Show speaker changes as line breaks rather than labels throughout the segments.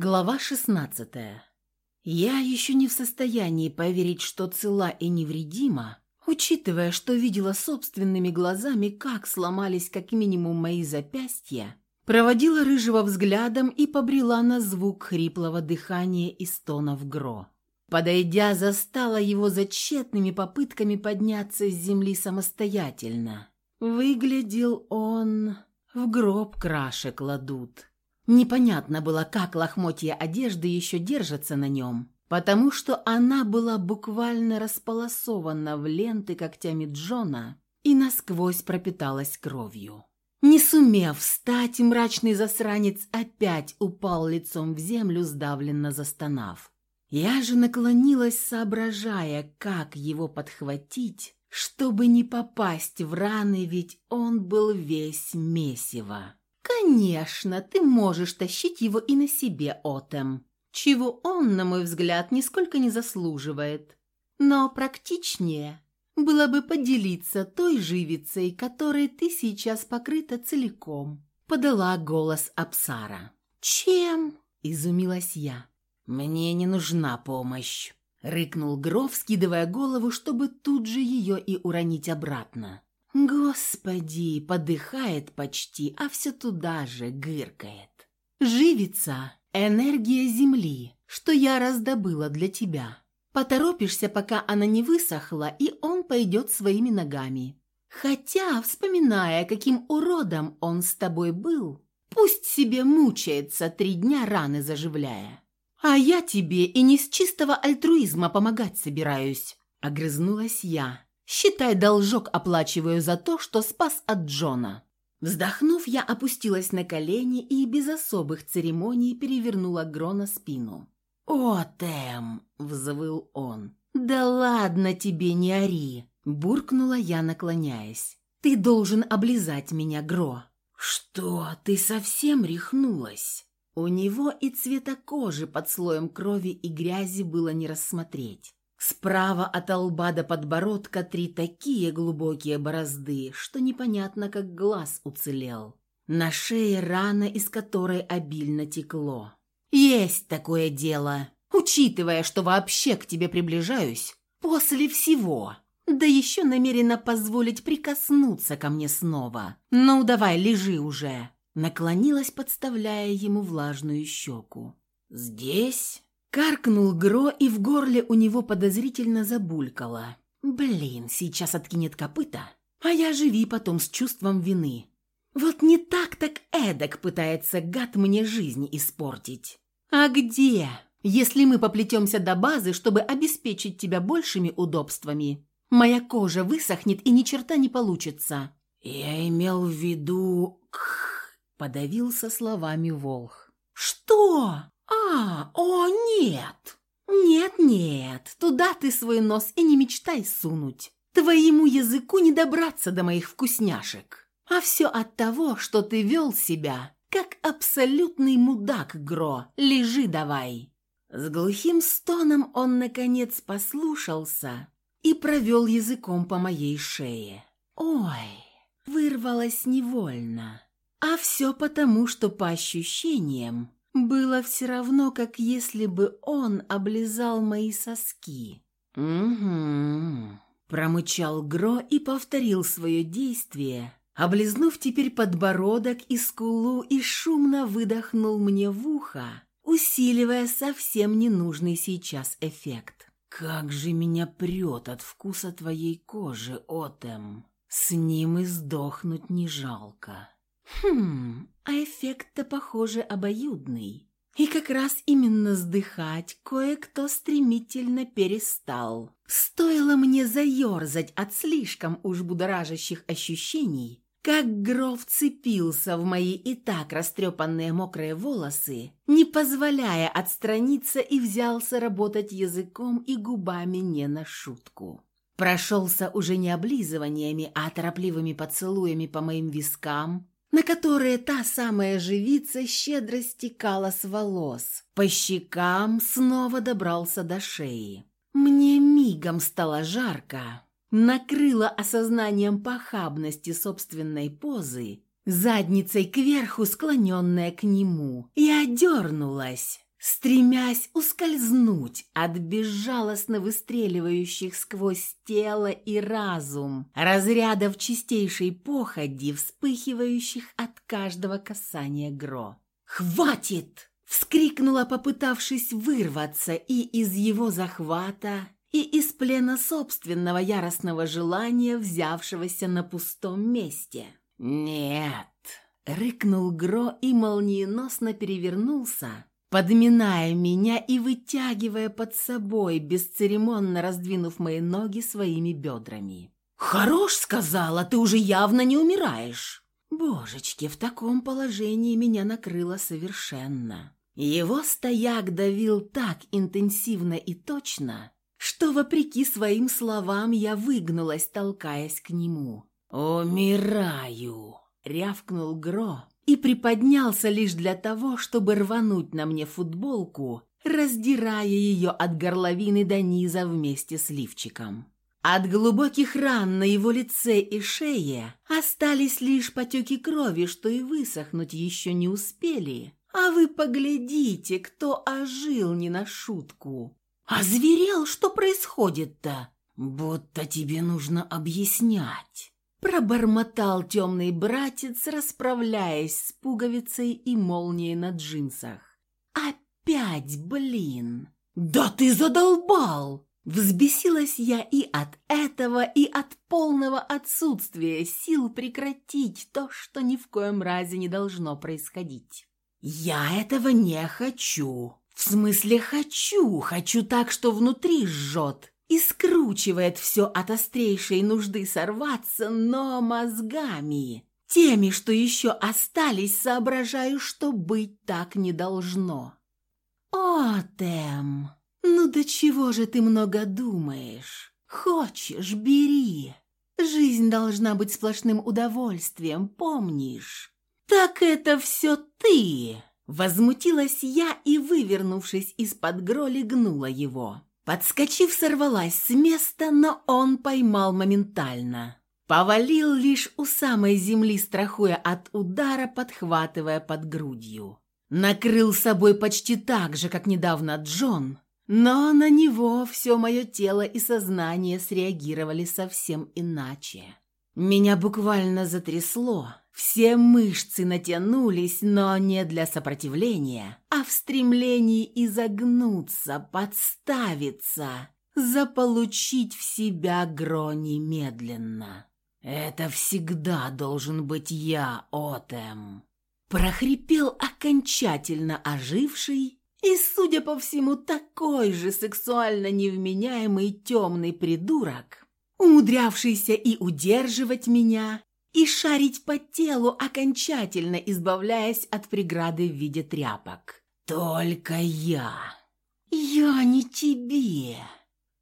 Глава 16. Я еще не в состоянии поверить, что цела и невредима, учитывая, что видела собственными глазами, как сломались как минимум мои запястья, проводила рыжего взглядом и побрела на звук хриплого дыхания и стонов Гро. Подойдя, застала его за тщетными попытками подняться с земли самостоятельно. Выглядел он... в гроб краши кладут. Непонятно было, как лохмотья одежды еще держатся на нем, потому что она была буквально располосована в ленты когтями Джона и насквозь пропиталась кровью. Не сумев встать, мрачный засранец опять упал лицом в землю, сдавленно застонав. Я же наклонилась, соображая, как его подхватить, чтобы не попасть в раны, ведь он был весь месиво. «Конечно, ты можешь тащить его и на себе, Отем, чего он, на мой взгляд, нисколько не заслуживает. Но практичнее было бы поделиться той живицей, которой ты сейчас покрыта целиком», — подала голос Апсара. «Чем?» — изумилась я. «Мне не нужна помощь», — рыкнул Гров, скидывая голову, чтобы тут же ее и уронить обратно. Господи, подыхает почти, а все туда же гыркает. Живится энергия земли, что я раздобыла для тебя. Поторопишься, пока она не высохла, и он пойдет своими ногами. Хотя, вспоминая, каким уродом он с тобой был, пусть себе мучается три дня раны заживляя. А я тебе и не с чистого альтруизма помогать собираюсь, огрызнулась я Считай, должок оплачиваю за то, что спас от Джона». Вздохнув, я опустилась на колени и без особых церемоний перевернула Грона спину. «О, Тэм!» — взвыл он. «Да ладно тебе, не ори!» — буркнула я, наклоняясь. «Ты должен облизать меня, Гро!» «Что, ты совсем рехнулась?» У него и цвета кожи под слоем крови и грязи было не рассмотреть. Справа от лба до подбородка три такие глубокие борозды, что непонятно, как глаз уцелел. На шее рана, из которой обильно текло. «Есть такое дело, учитывая, что вообще к тебе приближаюсь, после всего. Да еще намерена позволить прикоснуться ко мне снова. Ну, давай, лежи уже!» Наклонилась, подставляя ему влажную щеку. «Здесь?» Каркнул Гро, и в горле у него подозрительно забулькало. «Блин, сейчас откинет копыта, а я живи потом с чувством вины. Вот не так так эдак пытается гад мне жизнь испортить. А где, если мы поплетемся до базы, чтобы обеспечить тебя большими удобствами? Моя кожа высохнет и ни черта не получится». «Я имел в виду...» — подавился словами Волх. «Что?» «А, о, нет! Нет-нет, туда ты свой нос и не мечтай сунуть. Твоему языку не добраться до моих вкусняшек. А все от того, что ты вел себя, как абсолютный мудак, Гро. Лежи давай». С глухим стоном он, наконец, послушался и провел языком по моей шее. «Ой!» Вырвалось невольно. А все потому, что по ощущениям было все равно, как если бы он облизал мои соски. «Угу», — промычал Гро и повторил свое действие, облизнув теперь подбородок и скулу и шумно выдохнул мне в ухо, усиливая совсем ненужный сейчас эффект. «Как же меня прет от вкуса твоей кожи, Отем! С ним и сдохнуть не жалко!» Хм, а эффект-то, похоже, обоюдный. И как раз именно сдыхать кое-кто стремительно перестал. Стоило мне заерзать от слишком уж будоражащих ощущений, как Гров цепился в мои и так растрепанные мокрые волосы, не позволяя отстраниться и взялся работать языком и губами не на шутку. Прошелся уже не облизываниями, а торопливыми поцелуями по моим вискам, на которые та самая живица щедро стекала с волос. По щекам снова добрался до шеи. Мне мигом стало жарко, накрыло осознанием похабности собственной позы, задницей кверху склоненная к нему, и одернулась, стремясь ускользнуть от безжалостно выстреливающих сквозь тело и разум разрядов чистейшей походи, вспыхивающих от каждого касания Гро. «Хватит!» — вскрикнула, попытавшись вырваться и из его захвата, и из плена собственного яростного желания, взявшегося на пустом месте. «Нет!» — рыкнул Гро и молниеносно перевернулся, подминая меня и вытягивая под собой, бесцеремонно раздвинув мои ноги своими бедрами. «Хорош, сказала, ты уже явно не умираешь!» Божечки, в таком положении меня накрыло совершенно. Его стояк давил так интенсивно и точно, что, вопреки своим словам, я выгнулась, толкаясь к нему. «Умираю!» — рявкнул Гро, и приподнялся лишь для того, чтобы рвануть на мне футболку, раздирая ее от горловины до низа вместе с лифчиком. От глубоких ран на его лице и шее остались лишь потеки крови, что и высохнуть еще не успели. А вы поглядите, кто ожил не на шутку. А зверел, что происходит-то? Будто тебе нужно объяснять. Пробормотал темный братец, расправляясь с пуговицей и молнией на джинсах. «Опять, блин! Да ты задолбал!» Взбесилась я и от этого, и от полного отсутствия сил прекратить то, что ни в коем разе не должно происходить. «Я этого не хочу. В смысле хочу, хочу так, что внутри жжет, и скручивает все от острейшей нужды сорваться, но мозгами, теми, что еще остались, соображаю, что быть так не должно. О, Тем, ну до чего же ты много думаешь? Хочешь, бери. Жизнь должна быть сплошным удовольствием, помнишь? Так это все ты! Возмутилась я и, вывернувшись из-под гроли, гнула его. Подскочив, сорвалась с места, но он поймал моментально. Повалил лишь у самой земли, страхуя от удара, подхватывая под грудью. Накрыл собой почти так же, как недавно Джон, но на него все мое тело и сознание среагировали совсем иначе. Меня буквально затрясло, все мышцы натянулись, но не для сопротивления, а в стремлении изогнуться, подставиться, заполучить в себя Гро немедленно. «Это всегда должен быть я, Отем!» Прохрипел окончательно оживший и, судя по всему, такой же сексуально невменяемый темный придурок, умудрявшийся и удерживать меня, и шарить по телу, окончательно избавляясь от преграды в виде тряпок. «Только я!» «Я не тебе!»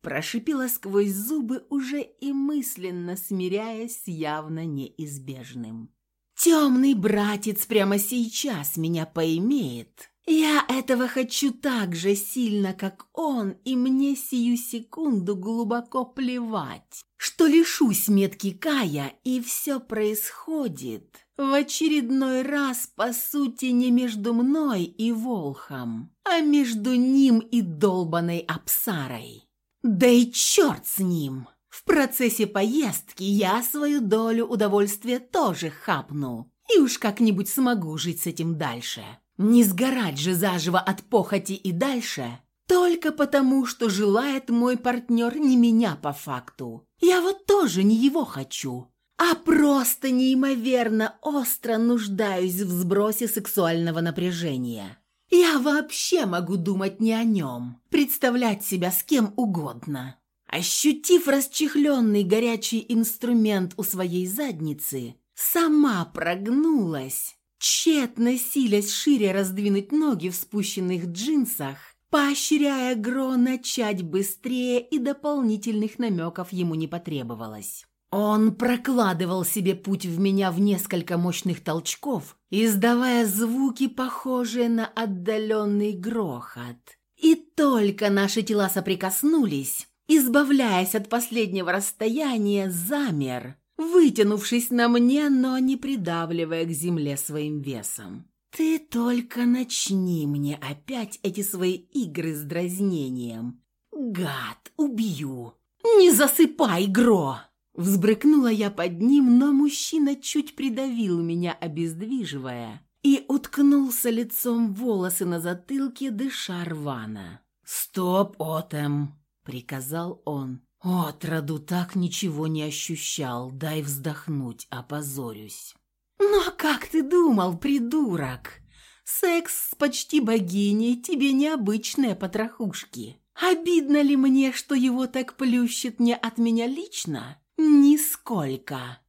Прошипела сквозь зубы, уже и мысленно смиряясь явно неизбежным. «Темный братец прямо сейчас меня поимеет!» Я этого хочу так же сильно, как он, и мне сию секунду глубоко плевать, что лишусь метки Кая, и все происходит в очередной раз, по сути, не между мной и Волхом, а между ним и долбаной Апсарой. Да и черт с ним! В процессе поездки я свою долю удовольствия тоже хапну, и уж как-нибудь смогу жить с этим дальше. Не сгорать же заживо от похоти и дальше, только потому, что желает мой партнер не меня по факту. Я вот тоже не его хочу, а просто неимоверно остро нуждаюсь в сбросе сексуального напряжения. Я вообще могу думать не о нем, представлять себя с кем угодно. Ощутив расчехленный горячий инструмент у своей задницы, сама прогнулась тщетно силясь шире раздвинуть ноги в спущенных джинсах, поощряя Гро начать быстрее и дополнительных намеков ему не потребовалось. Он прокладывал себе путь в меня в несколько мощных толчков, издавая звуки, похожие на отдаленный грохот. И только наши тела соприкоснулись, избавляясь от последнего расстояния, замер, вытянувшись на мне, но не придавливая к земле своим весом. Ты только начни мне опять эти свои игры с дразнением. Гад, убью. Не засыпай, Гро!» Взбрыкнула я под ним, но мужчина чуть придавил меня, обездвиживая, и уткнулся лицом в волосы на затылке, дыша рвано. «Стоп, Отем!» — приказал он. «Отроду так ничего не ощущал, дай вздохнуть, опозорюсь». «Ну а как ты думал, придурок? Секс с почти богиней тебе необычные потрохушки. Обидно ли мне, что его так плющит не от меня лично?» «Нисколько.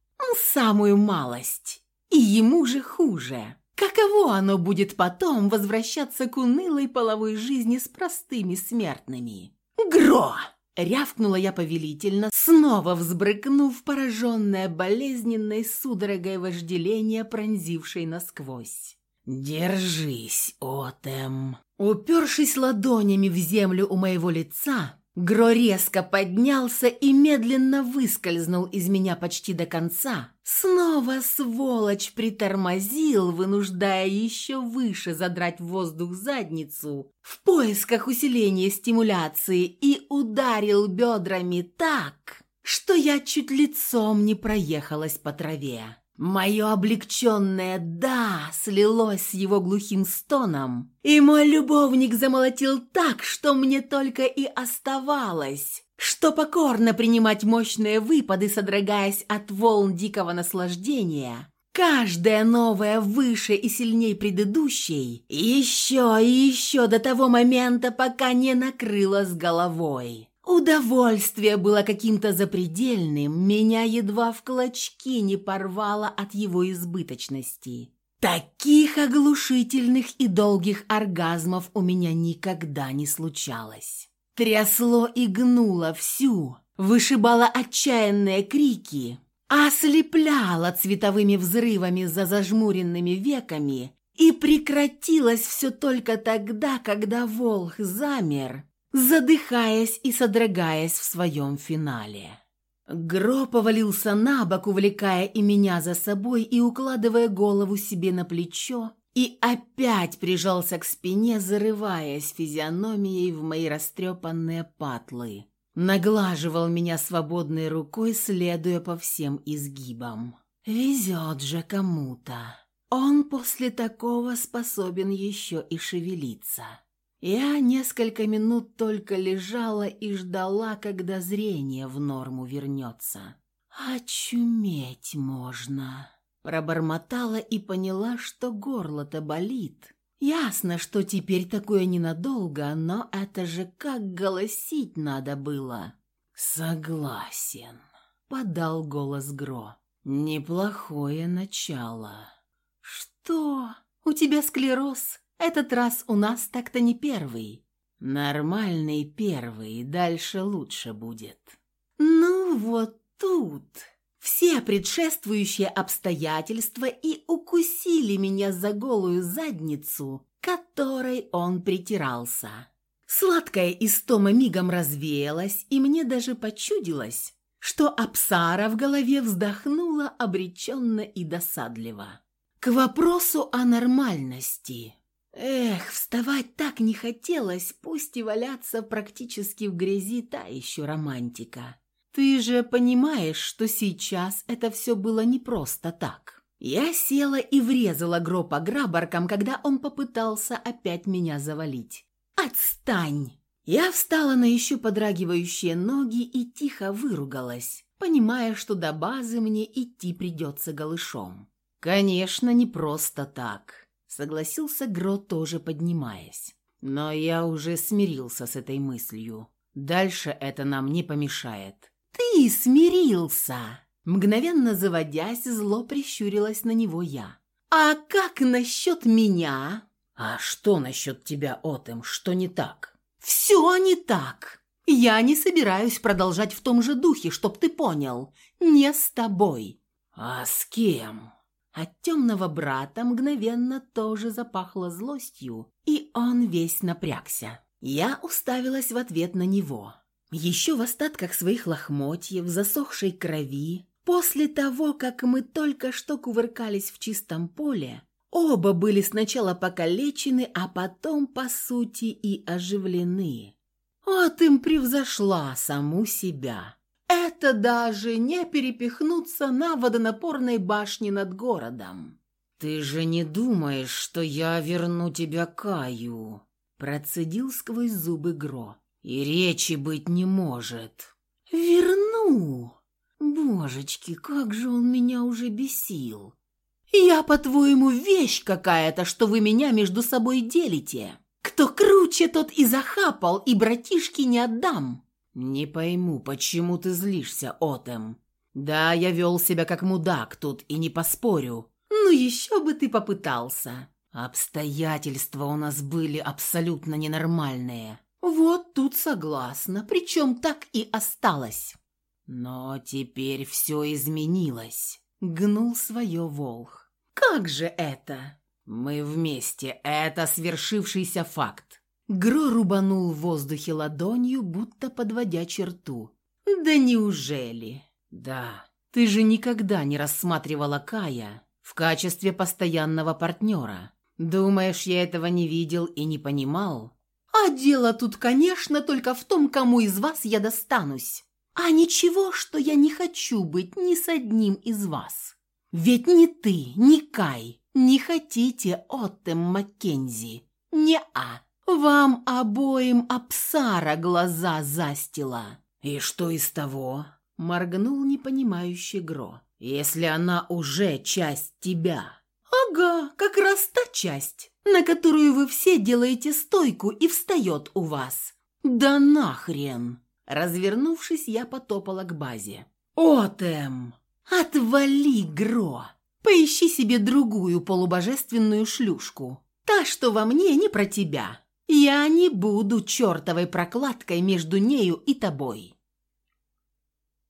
Самую малость. И ему же хуже. Каково оно будет потом возвращаться к унылой половой жизни с простыми смертными?» «Гро!» — рявкнула я повелительно, снова взбрыкнув, пораженная болезненной судорогой вожделения, пронзившей насквозь. «Держись, Отем!» Упершись ладонями в землю у моего лица, Гро резко поднялся и медленно выскользнул из меня почти до конца. Снова сволочь притормозил, вынуждая еще выше задрать в воздух задницу в поисках усиления стимуляции и ударил бедрами так, что я чуть лицом не проехалась по траве. Мое облегченное «да» слилось с его глухим стоном, и мой любовник замолотил так, что мне только и оставалось, что покорно принимать мощные выпады, содрогаясь от волн дикого наслаждения, каждая новая выше и сильней предыдущей, еще и еще до того момента, пока не накрыла с головой. Удовольствие было каким-то запредельным, меня едва в клочки не порвало от его избыточности. Таких оглушительных и долгих оргазмов у меня никогда не случалось. Трясло и гнуло всю, вышибало отчаянные крики, ослепляло цветовыми взрывами за зажмуренными веками и прекратилось все только тогда, когда волх замер, задыхаясь и содрогаясь в своем финале. Гро повалился на бок, увлекая и меня за собой и укладывая голову себе на плечо, и опять прижался к спине, зарываясь физиономией в мои растрепанные патлы. Наглаживал меня свободной рукой, следуя по всем изгибам. Везет же кому-то. Он после такого способен еще и шевелиться. Я несколько минут только лежала и ждала, когда зрение в норму вернется. «Очуметь можно!» Пробормотала и поняла, что горло-то болит. Ясно, что теперь такое ненадолго, но это же как голосить надо было. «Согласен», — подал голос Гро. «Неплохое начало». «Что? У тебя склероз?» Этот раз у нас так-то не первый. Нормальный первый, дальше лучше будет. Ну вот тут все предшествующие обстоятельства и укусили меня за голую задницу, которой он притирался. Сладкая истома мигом развеялась, и мне даже почудилось, что Апсара в голове вздохнула обреченно и досадливо. К вопросу о нормальности. Эх, вставать так не хотелось, пусть и валяться практически в грязи та еще романтика. Ты же понимаешь, что сейчас это все было не просто так. Я села и врезала Гро по грабаркам, когда он попытался опять меня завалить. «Отстань!» Я встала на еще подрагивающие ноги и тихо выругалась, понимая, что до базы мне идти придется голышом. Конечно, не просто так. Согласился Гро, тоже поднимаясь. Но я уже смирился с этой мыслью. Дальше это нам не помешает. «Ты смирился!» Мгновенно заводясь, зло прищурилась на него я. «А как насчет меня?» «А что насчет тебя, Отем? Что не так?» «Все не так. Я не собираюсь продолжать в том же духе, чтоб ты понял. Не с тобой».
«А с кем?»
От темного брата мгновенно тоже запахло злостью, и он весь напрягся. Я уставилась в ответ на него. Еще в остатках своих лохмотьев, засохшей крови, после того, как мы только что кувыркались в чистом поле, Оба были сначала покалечены, а потом, по сути, и оживлены. Вот им превзошла саму себя. Это даже не перепихнуться на водонапорной башне над городом.
«Ты же не думаешь, что я верну тебя Каю?» Процедил сквозь зубы Гро. «И речи быть не может».
«Верну!» Божечки, как же он меня уже бесил. «Я, по-твоему, вещь какая-то, что вы меня между собой делите? Кто круче, тот и захапал, и братишки не отдам!»
«Не пойму, почему ты злишься, Отем? Да, я вел себя как мудак тут, и не поспорю».
«Ну еще бы ты попытался!»
«Обстоятельства у нас были абсолютно ненормальные».
«Вот тут согласна, причем так и осталось».
«Но теперь все изменилось», — гнул свое Волх.
«Как же это?»
«Мы вместе, это свершившийся факт».
Гро рубанул в воздухе ладонью, будто подводя черту. «Да неужели?»
«Да.
Ты же никогда не рассматривала Кая в качестве постоянного партнера. Думаешь, я этого не видел и не понимал?» «А дело тут, конечно, только в том, кому из вас я достанусь. А ничего, что я не хочу быть ни с одним из вас. Ведь ни ты, ни Кай не хотите Оттем Маккензи. Не-а. Вам обоим Апсара глаза застила.
И что из того?
Моргнул непонимающий Гро.
Если она уже часть тебя.
Ага, как раз та часть, на которую вы все делаете стойку и встает у вас. Да нахрен! Развернувшись, я потопала к базе. «Отем! Отвали, Гро! Поищи себе другую полубожественную шлюшку. Та, что во мне, не про тебя. Я не буду чертовой прокладкой между нею и тобой».